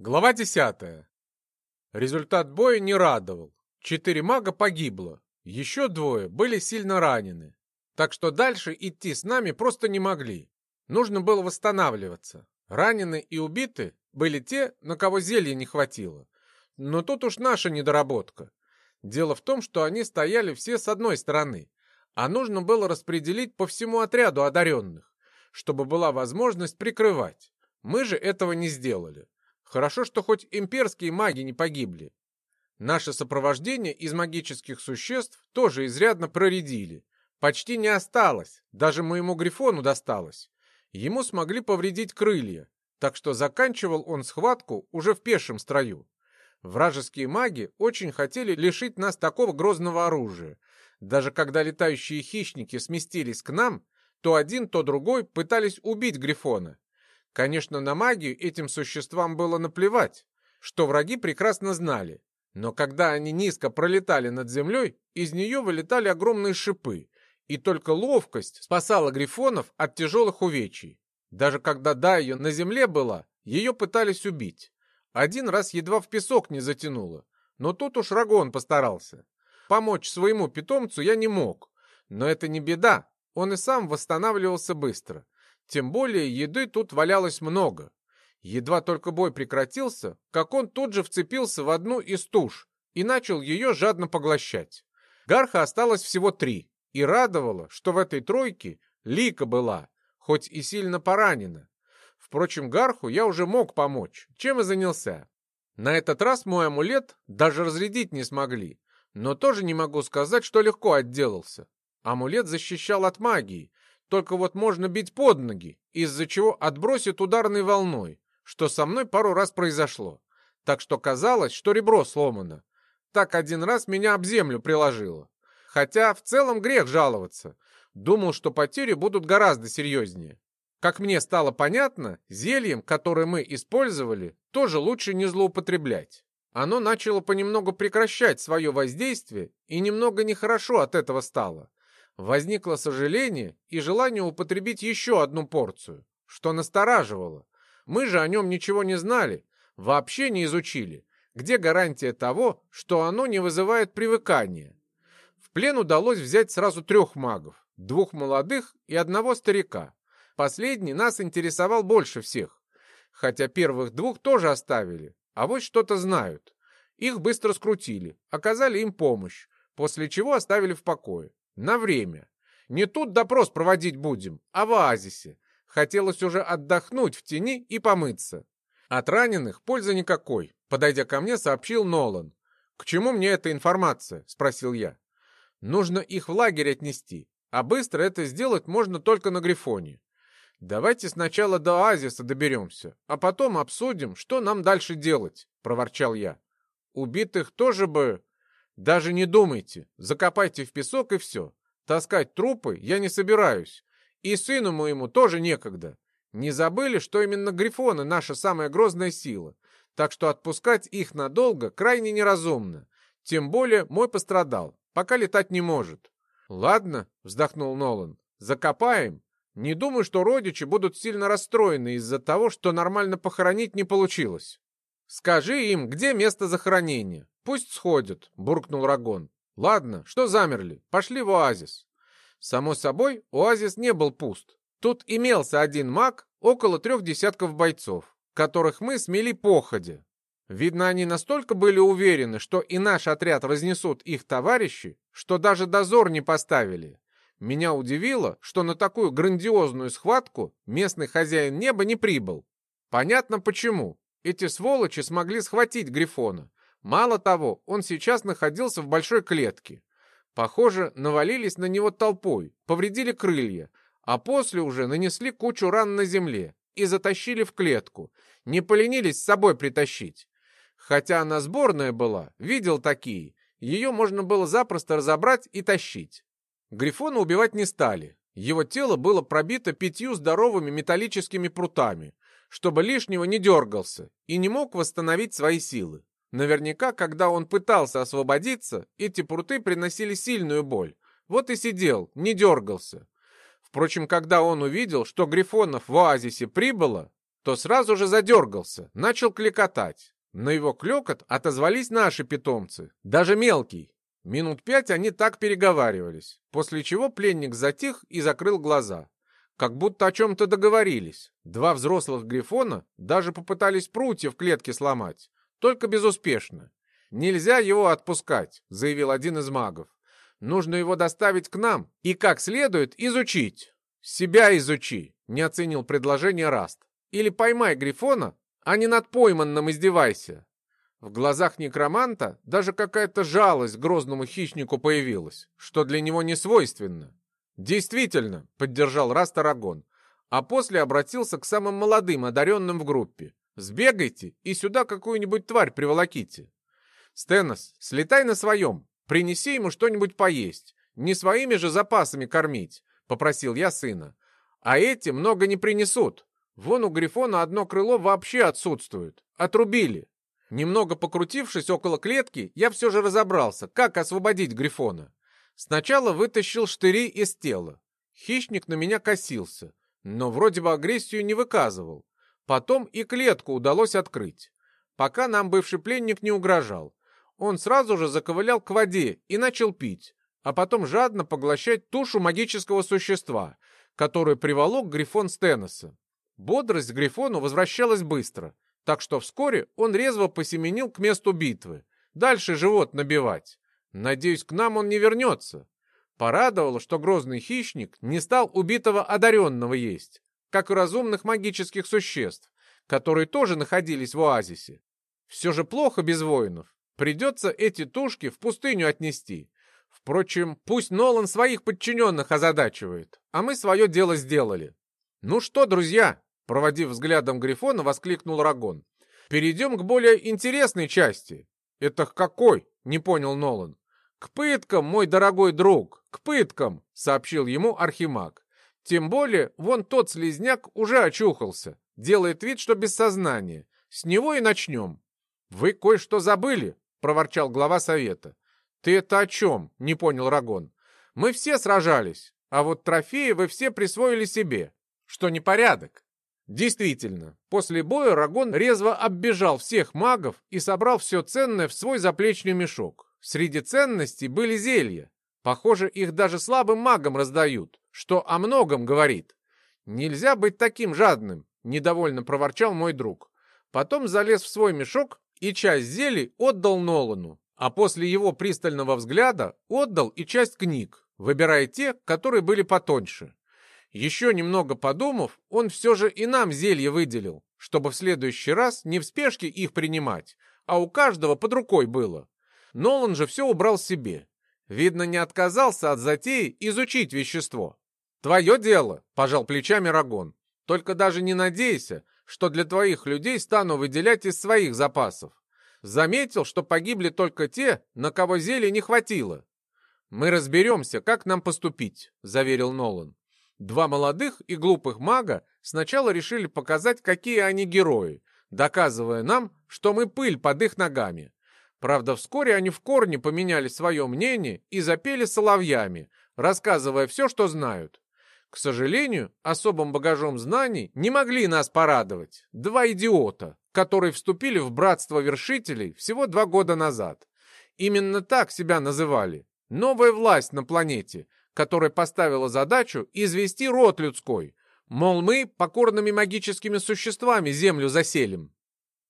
Глава 10. Результат боя не радовал. Четыре мага погибло. Еще двое были сильно ранены. Так что дальше идти с нами просто не могли. Нужно было восстанавливаться. Ранены и убиты были те, на кого зелья не хватило. Но тут уж наша недоработка. Дело в том, что они стояли все с одной стороны, а нужно было распределить по всему отряду одаренных, чтобы была возможность прикрывать. Мы же этого не сделали. Хорошо, что хоть имперские маги не погибли. Наше сопровождение из магических существ тоже изрядно проредили. Почти не осталось, даже моему Грифону досталось. Ему смогли повредить крылья, так что заканчивал он схватку уже в пешем строю. Вражеские маги очень хотели лишить нас такого грозного оружия. Даже когда летающие хищники сместились к нам, то один, то другой пытались убить Грифона, Конечно, на магию этим существам было наплевать, что враги прекрасно знали. Но когда они низко пролетали над землей, из нее вылетали огромные шипы, и только ловкость спасала грифонов от тяжелых увечий. Даже когда Дайо на земле была, ее пытались убить. Один раз едва в песок не затянуло, но тут уж Рагон постарался. Помочь своему питомцу я не мог, но это не беда, он и сам восстанавливался быстро. Тем более еды тут валялось много. Едва только бой прекратился, как он тут же вцепился в одну из туш и начал ее жадно поглощать. Гарха осталось всего три, и радовало, что в этой тройке Лика была, хоть и сильно поранена. Впрочем, Гарху я уже мог помочь, чем и занялся. На этот раз мой амулет даже разрядить не смогли, но тоже не могу сказать, что легко отделался. Амулет защищал от магии, только вот можно бить под ноги, из-за чего отбросит ударной волной, что со мной пару раз произошло. Так что казалось, что ребро сломано. Так один раз меня об землю приложило. Хотя в целом грех жаловаться. Думал, что потери будут гораздо серьезнее. Как мне стало понятно, зельем, которое мы использовали, тоже лучше не злоупотреблять. Оно начало понемногу прекращать свое воздействие, и немного нехорошо от этого стало. Возникло сожаление и желание употребить еще одну порцию, что настораживало. Мы же о нем ничего не знали, вообще не изучили. Где гарантия того, что оно не вызывает привыкания? В плен удалось взять сразу трех магов, двух молодых и одного старика. Последний нас интересовал больше всех. Хотя первых двух тоже оставили, а вот что-то знают. Их быстро скрутили, оказали им помощь, после чего оставили в покое. На время. Не тут допрос проводить будем, а в оазисе. Хотелось уже отдохнуть в тени и помыться. От раненых пользы никакой, подойдя ко мне, сообщил Нолан. «К чему мне эта информация?» — спросил я. «Нужно их в лагерь отнести, а быстро это сделать можно только на Грифоне. Давайте сначала до оазиса доберемся, а потом обсудим, что нам дальше делать», — проворчал я. «Убитых тоже бы...» Даже не думайте, закопайте в песок и все. Таскать трупы я не собираюсь. И сыну моему тоже некогда. Не забыли, что именно грифоны наша самая грозная сила, так что отпускать их надолго крайне неразумно. Тем более мой пострадал, пока летать не может. Ладно, вздохнул Нолан, закопаем. Не думаю, что родичи будут сильно расстроены из-за того, что нормально похоронить не получилось. Скажи им, где место захоронения. «Пусть сходят», — буркнул Рагон. «Ладно, что замерли? Пошли в оазис». Само собой, оазис не был пуст. Тут имелся один маг, около трех десятков бойцов, которых мы смели походя. Видно, они настолько были уверены, что и наш отряд разнесут их товарищи, что даже дозор не поставили. Меня удивило, что на такую грандиозную схватку местный хозяин неба не прибыл. Понятно почему. Эти сволочи смогли схватить Грифона, Мало того, он сейчас находился в большой клетке. Похоже, навалились на него толпой, повредили крылья, а после уже нанесли кучу ран на земле и затащили в клетку. Не поленились с собой притащить. Хотя она сборная была, видел такие. Ее можно было запросто разобрать и тащить. Грифона убивать не стали. Его тело было пробито пятью здоровыми металлическими прутами, чтобы лишнего не дергался и не мог восстановить свои силы. Наверняка, когда он пытался освободиться, эти пруты приносили сильную боль. Вот и сидел, не дергался. Впрочем, когда он увидел, что грифонов в оазисе прибыло, то сразу же задергался, начал кликотать. На его клекот отозвались наши питомцы, даже мелкий. Минут пять они так переговаривались, после чего пленник затих и закрыл глаза. Как будто о чем-то договорились. Два взрослых грифона даже попытались прутья в клетке сломать, только безуспешно. «Нельзя его отпускать», — заявил один из магов. «Нужно его доставить к нам и как следует изучить». «Себя изучи», — не оценил предложение Раст. «Или поймай Грифона, а не над пойманным издевайся». В глазах некроманта даже какая-то жалость грозному хищнику появилась, что для него не свойственно. «Действительно», — поддержал Раст Арагон, а после обратился к самым молодым одаренным в группе. «Сбегайте и сюда какую-нибудь тварь приволоките. Стенос, слетай на своем, принеси ему что-нибудь поесть, не своими же запасами кормить, попросил я сына. А эти много не принесут. Вон у Грифона одно крыло вообще отсутствует. Отрубили. Немного покрутившись около клетки, я все же разобрался, как освободить Грифона. Сначала вытащил штыри из тела. Хищник на меня косился, но вроде бы агрессию не выказывал. Потом и клетку удалось открыть. Пока нам бывший пленник не угрожал. Он сразу же заковылял к воде и начал пить, а потом жадно поглощать тушу магического существа, которую приволок Грифон Стеноса. Бодрость Грифону возвращалась быстро, так что вскоре он резво посеменил к месту битвы. Дальше живот набивать. Надеюсь, к нам он не вернется. Порадовало, что грозный хищник не стал убитого одаренного есть, как и разумных магических существ, которые тоже находились в оазисе. Все же плохо без воинов. Придется эти тушки в пустыню отнести. Впрочем, пусть Нолан своих подчиненных озадачивает, а мы свое дело сделали. Ну что, друзья, проводив взглядом Грифона, воскликнул Рагон. Перейдем к более интересной части. Это какой? Не понял Нолан. К пыткам, мой дорогой друг, к пыткам, сообщил ему Архимаг. Тем более, вон тот слезняк уже очухался, делает вид, что без сознания. С него и начнем. Вы кое-что забыли, — проворчал глава совета. «Ты это о чем?» — не понял Рагон. «Мы все сражались, а вот трофеи вы все присвоили себе, что непорядок». Действительно, после боя Рагон резво оббежал всех магов и собрал все ценное в свой заплечный мешок. Среди ценностей были зелья. Похоже, их даже слабым магам раздают, что о многом говорит. «Нельзя быть таким жадным», — недовольно проворчал мой друг. Потом залез в свой мешок и часть зелий отдал Нолану, а после его пристального взгляда отдал и часть книг, выбирая те, которые были потоньше. Еще немного подумав, он все же и нам зелье выделил, чтобы в следующий раз не в спешке их принимать, а у каждого под рукой было. Нолан же все убрал себе. Видно, не отказался от затеи изучить вещество. «Твое дело», — пожал плечами Рагон. «Только даже не надейся, что для твоих людей стану выделять из своих запасов. Заметил, что погибли только те, на кого зелья не хватило. «Мы разберемся, как нам поступить», — заверил Нолан. Два молодых и глупых мага сначала решили показать, какие они герои, доказывая нам, что мы пыль под их ногами. Правда, вскоре они в корне поменяли свое мнение и запели соловьями, рассказывая все, что знают. К сожалению, особым багажом знаний не могли нас порадовать. Два идиота, которые вступили в братство вершителей всего два года назад. Именно так себя называли. Новая власть на планете, которая поставила задачу извести род людской. Мол, мы покорными магическими существами землю заселим.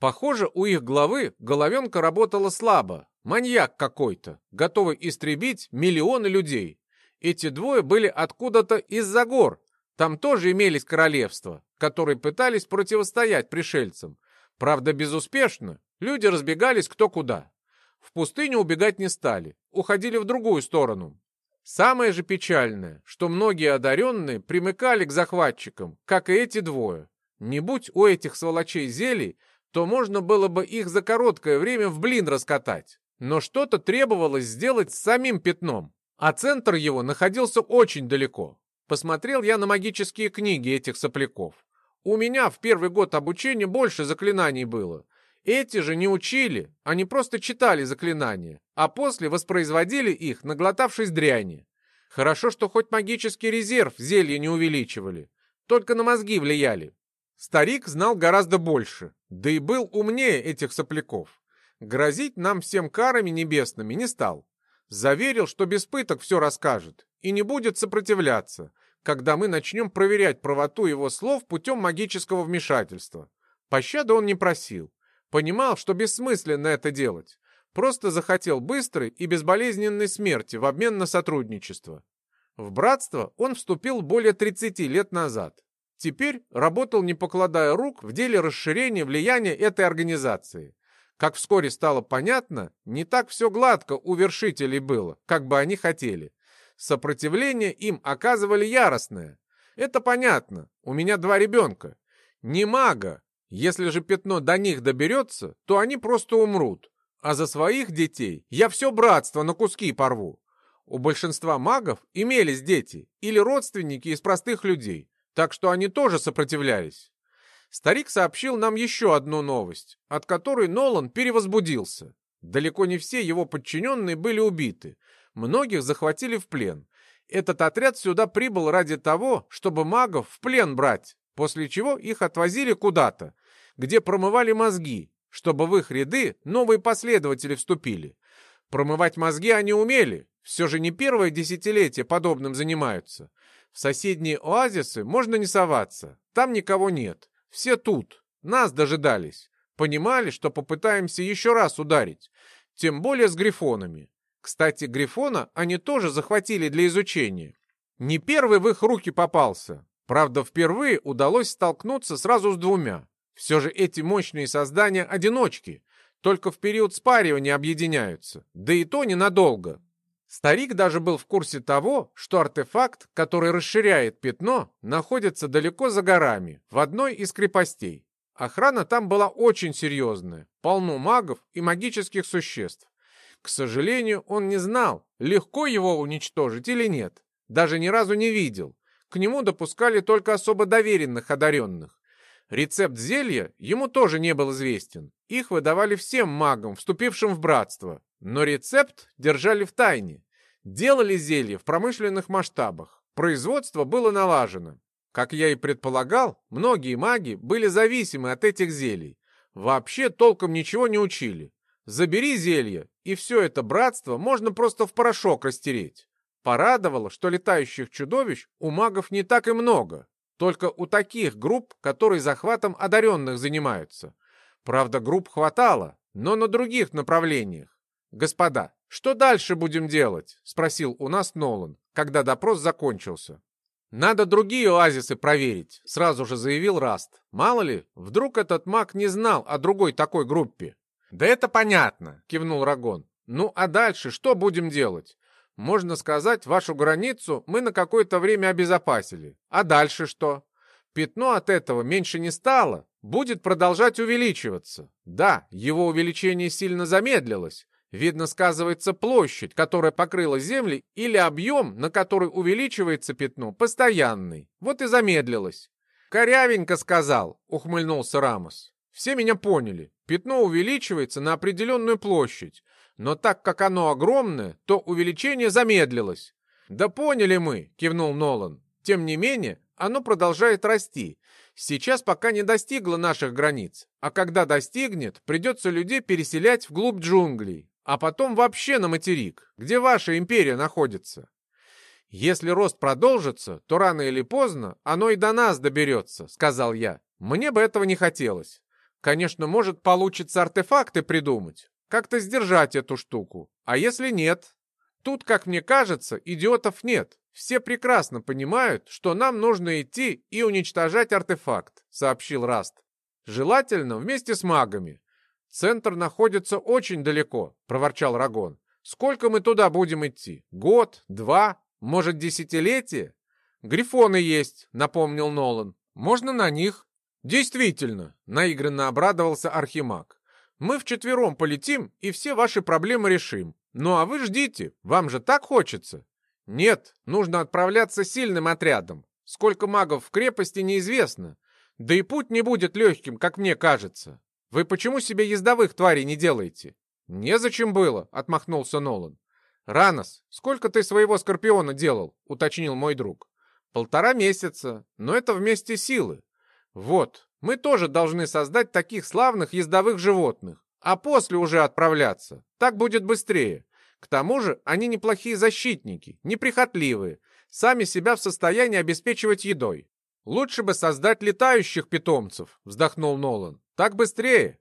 Похоже, у их главы головенка работала слабо. Маньяк какой-то, готовый истребить миллионы людей. Эти двое были откуда-то из-за гор. Там тоже имелись королевства, которые пытались противостоять пришельцам. Правда, безуспешно. Люди разбегались кто куда. В пустыню убегать не стали, уходили в другую сторону. Самое же печальное, что многие одаренные примыкали к захватчикам, как и эти двое. Не будь у этих сволочей зелий, то можно было бы их за короткое время в блин раскатать. Но что-то требовалось сделать с самим пятном а центр его находился очень далеко. Посмотрел я на магические книги этих сопляков. У меня в первый год обучения больше заклинаний было. Эти же не учили, они просто читали заклинания, а после воспроизводили их, наглотавшись дряни. Хорошо, что хоть магический резерв зелья не увеличивали, только на мозги влияли. Старик знал гораздо больше, да и был умнее этих сопляков. Грозить нам всем карами небесными не стал. Заверил, что без пыток все расскажет и не будет сопротивляться, когда мы начнем проверять правоту его слов путем магического вмешательства. Пощады он не просил. Понимал, что бессмысленно это делать. Просто захотел быстрой и безболезненной смерти в обмен на сотрудничество. В братство он вступил более 30 лет назад. Теперь работал, не покладая рук, в деле расширения влияния этой организации. Как вскоре стало понятно, не так все гладко у вершителей было, как бы они хотели. Сопротивление им оказывали яростное. Это понятно, у меня два ребенка. Не мага. Если же пятно до них доберется, то они просто умрут. А за своих детей я все братство на куски порву. У большинства магов имелись дети или родственники из простых людей, так что они тоже сопротивлялись. Старик сообщил нам еще одну новость, от которой Нолан перевозбудился. Далеко не все его подчиненные были убиты, многих захватили в плен. Этот отряд сюда прибыл ради того, чтобы магов в плен брать, после чего их отвозили куда-то, где промывали мозги, чтобы в их ряды новые последователи вступили. Промывать мозги они умели, все же не первое десятилетие подобным занимаются. В соседние оазисы можно не соваться, там никого нет. Все тут, нас дожидались. Понимали, что попытаемся еще раз ударить. Тем более с грифонами. Кстати, грифона они тоже захватили для изучения. Не первый в их руки попался. Правда, впервые удалось столкнуться сразу с двумя. Все же эти мощные создания одиночки. Только в период спаривания объединяются. Да и то ненадолго. Старик даже был в курсе того, что артефакт, который расширяет пятно, находится далеко за горами, в одной из крепостей. Охрана там была очень серьезная, полно магов и магических существ. К сожалению, он не знал, легко его уничтожить или нет. Даже ни разу не видел. К нему допускали только особо доверенных одаренных. Рецепт зелья ему тоже не был известен. Их выдавали всем магам, вступившим в братство. Но рецепт держали в тайне. Делали зелье в промышленных масштабах. Производство было налажено. Как я и предполагал, многие маги были зависимы от этих зелий. Вообще толком ничего не учили. Забери зелье, и все это братство можно просто в порошок растереть. Порадовало, что летающих чудовищ у магов не так и много. Только у таких групп, которые захватом одаренных занимаются. Правда, групп хватало, но на других направлениях. «Господа, что дальше будем делать?» — спросил у нас Нолан, когда допрос закончился. «Надо другие оазисы проверить», — сразу же заявил Раст. «Мало ли, вдруг этот маг не знал о другой такой группе». «Да это понятно», — кивнул Рагон. «Ну а дальше что будем делать? Можно сказать, вашу границу мы на какое-то время обезопасили. А дальше что? Пятно от этого меньше не стало, будет продолжать увеличиваться. Да, его увеличение сильно замедлилось, Видно, сказывается площадь, которая покрыла земли, или объем, на который увеличивается пятно, постоянный. Вот и замедлилось. «Корявенько сказал», — ухмыльнулся Рамос. «Все меня поняли. Пятно увеличивается на определенную площадь. Но так как оно огромное, то увеличение замедлилось». «Да поняли мы», — кивнул Нолан. «Тем не менее, оно продолжает расти. Сейчас пока не достигло наших границ. А когда достигнет, придется людей переселять вглубь джунглей а потом вообще на материк, где ваша империя находится. Если рост продолжится, то рано или поздно оно и до нас доберется, сказал я. Мне бы этого не хотелось. Конечно, может получится артефакты придумать, как-то сдержать эту штуку. А если нет? Тут, как мне кажется, идиотов нет. Все прекрасно понимают, что нам нужно идти и уничтожать артефакт, сообщил Раст. Желательно вместе с магами. «Центр находится очень далеко», — проворчал Рагон. «Сколько мы туда будем идти? Год? Два? Может, десятилетие?» «Грифоны есть», — напомнил Нолан. «Можно на них?» «Действительно», — наигранно обрадовался Архимаг. «Мы вчетвером полетим и все ваши проблемы решим. Ну а вы ждите, вам же так хочется». «Нет, нужно отправляться сильным отрядом. Сколько магов в крепости неизвестно. Да и путь не будет легким, как мне кажется. Вы почему себе ездовых тварей не делаете? Незачем было, отмахнулся Нолан. Ранос, сколько ты своего скорпиона делал? уточнил мой друг. Полтора месяца, но это вместе силы. Вот, Мы тоже должны создать таких славных ездовых животных, а после уже отправляться. Так будет быстрее. К тому же они неплохие защитники, неприхотливые, сами себя в состоянии обеспечивать едой. Лучше бы создать летающих питомцев, вздохнул Нолан. Так быстрее.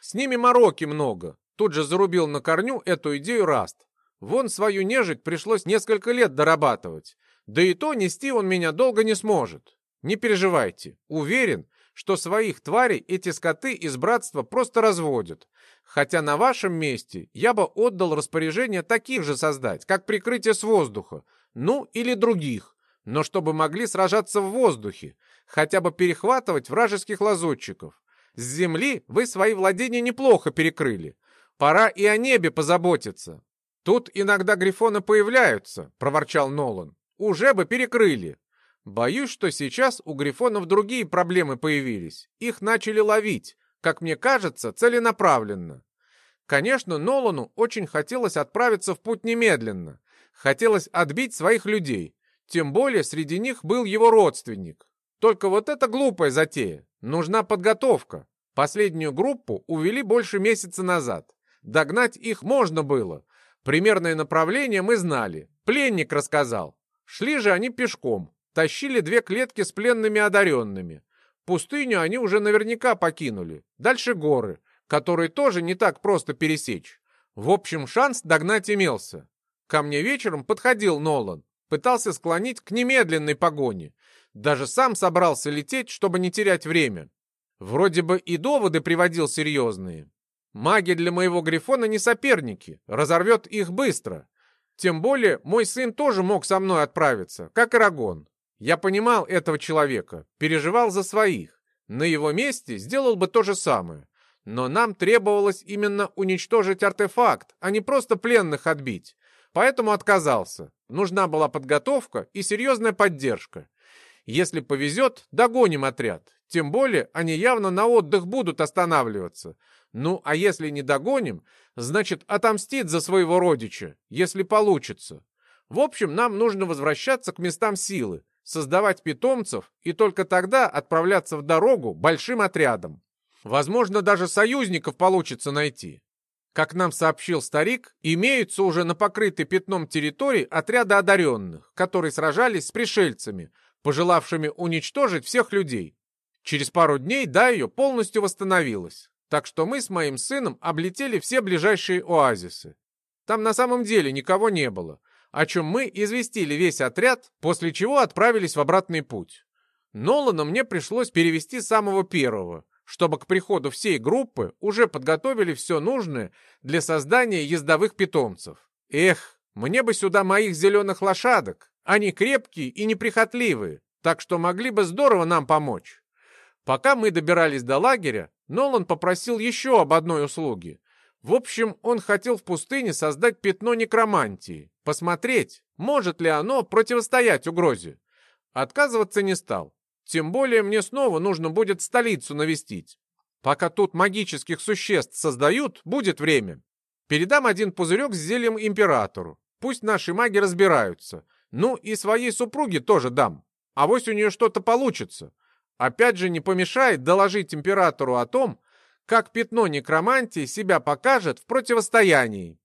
С ними мороки много. Тут же зарубил на корню эту идею Раст. Вон свою нежить пришлось несколько лет дорабатывать. Да и то нести он меня долго не сможет. Не переживайте. Уверен, что своих тварей эти скоты из братства просто разводят. Хотя на вашем месте я бы отдал распоряжение таких же создать, как прикрытие с воздуха, ну или других, но чтобы могли сражаться в воздухе, хотя бы перехватывать вражеских лазутчиков. С земли вы свои владения неплохо перекрыли. Пора и о небе позаботиться. Тут иногда грифоны появляются, проворчал Нолан. Уже бы перекрыли. Боюсь, что сейчас у грифонов другие проблемы появились. Их начали ловить, как мне кажется, целенаправленно. Конечно, Нолану очень хотелось отправиться в путь немедленно. Хотелось отбить своих людей. Тем более среди них был его родственник. Только вот это глупая затея. Нужна подготовка. Последнюю группу увели больше месяца назад. Догнать их можно было. Примерное направление мы знали. Пленник рассказал. Шли же они пешком. Тащили две клетки с пленными одаренными. Пустыню они уже наверняка покинули. Дальше горы, которые тоже не так просто пересечь. В общем, шанс догнать имелся. Ко мне вечером подходил Нолан. Пытался склонить к немедленной погоне. Даже сам собрался лететь, чтобы не терять время. Вроде бы и доводы приводил серьезные. Маги для моего Грифона не соперники, разорвет их быстро. Тем более мой сын тоже мог со мной отправиться, как Ирагон. Я понимал этого человека, переживал за своих. На его месте сделал бы то же самое. Но нам требовалось именно уничтожить артефакт, а не просто пленных отбить. Поэтому отказался. Нужна была подготовка и серьезная поддержка. Если повезет, догоним отряд. Тем более они явно на отдых будут останавливаться. Ну, а если не догоним, значит отомстит за своего родича, если получится. В общем, нам нужно возвращаться к местам силы, создавать питомцев и только тогда отправляться в дорогу большим отрядом. Возможно, даже союзников получится найти. Как нам сообщил старик, имеются уже на покрытой пятном территории отряды одаренных, которые сражались с пришельцами, пожелавшими уничтожить всех людей. Через пару дней Дайо полностью восстановилась, так что мы с моим сыном облетели все ближайшие оазисы. Там на самом деле никого не было, о чем мы известили весь отряд, после чего отправились в обратный путь. Нолана мне пришлось перевести самого первого, чтобы к приходу всей группы уже подготовили все нужное для создания ездовых питомцев. Эх, мне бы сюда моих зеленых лошадок, они крепкие и неприхотливые, так что могли бы здорово нам помочь. Пока мы добирались до лагеря, Нолан попросил еще об одной услуге. В общем, он хотел в пустыне создать пятно некромантии, посмотреть, может ли оно противостоять угрозе. Отказываться не стал. Тем более мне снова нужно будет столицу навестить. Пока тут магических существ создают, будет время. Передам один пузырек с зельем императору. Пусть наши маги разбираются. Ну и своей супруге тоже дам. А вось у нее что-то получится. Опять же не помешает доложить императору о том, как пятно некромантии себя покажет в противостоянии.